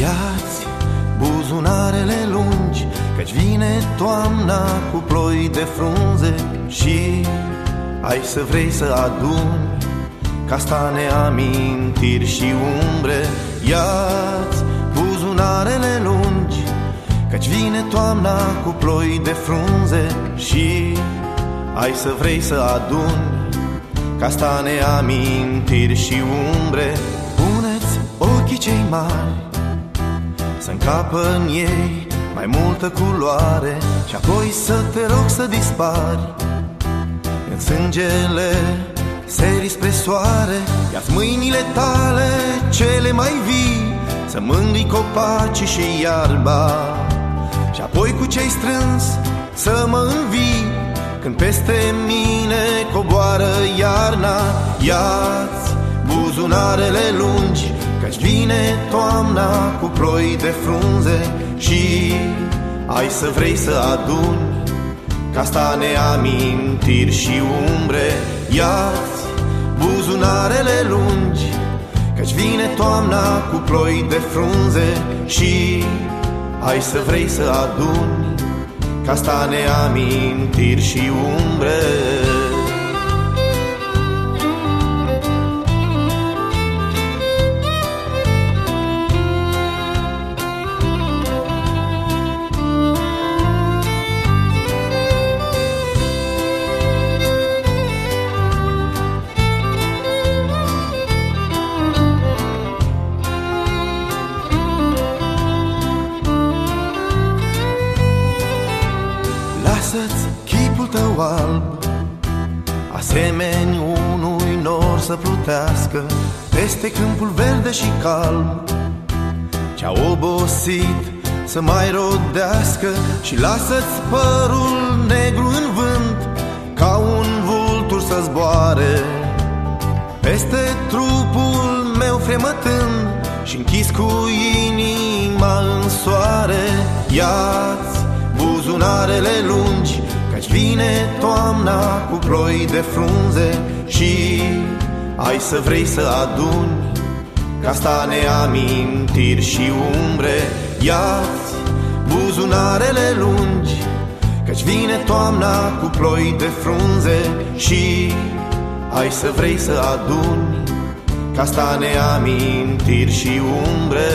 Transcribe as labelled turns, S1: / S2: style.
S1: Iați buzunarele lungi Căci vine toamna cu ploi de frunze Și ai să vrei să aduni Castane, amintiri și umbre. Iați buzunarele lungi Căci vine toamna cu ploi de frunze Și ai să vrei să aduni Castane, amintiri și umbre. Puneți ochii cei mari Să încapă în ei mai multă culoare Și apoi să te rog să dispari. În sângele seri spre soare ia mâinile tale cele mai vii Să mângâi copacii și iarba. Și apoi cu cei strâns să mă învii Când peste mine coboară iarna. Ia-ți buzunarele lungi Căci vine toamna cu ploi de frunze Și ai să vrei să aduni Castane, amintiri și umbre. Ia-ți buzunarele lungi Căci vine toamna cu ploi de frunze Și ai să vrei să aduni Castane, amintiri și umbre Asemeni unui nor să plutească Peste câmpul verde și calm Ce-a obosit să mai rodească Și lasă-ți părul negru în vânt Ca un vultur să zboare. Peste trupul meu fremătând și închis cu inima în soare Ia-ți buzunarele lungi Căci vine toamna cu ploi de frunze Și ai să vrei să aduni Castane, amintiri și umbre. Ia-ți buzunarele lungi Căci vine toamna cu ploi de frunze Și ai să vrei să aduni Castane, amintiri și umbre